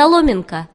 соломинка.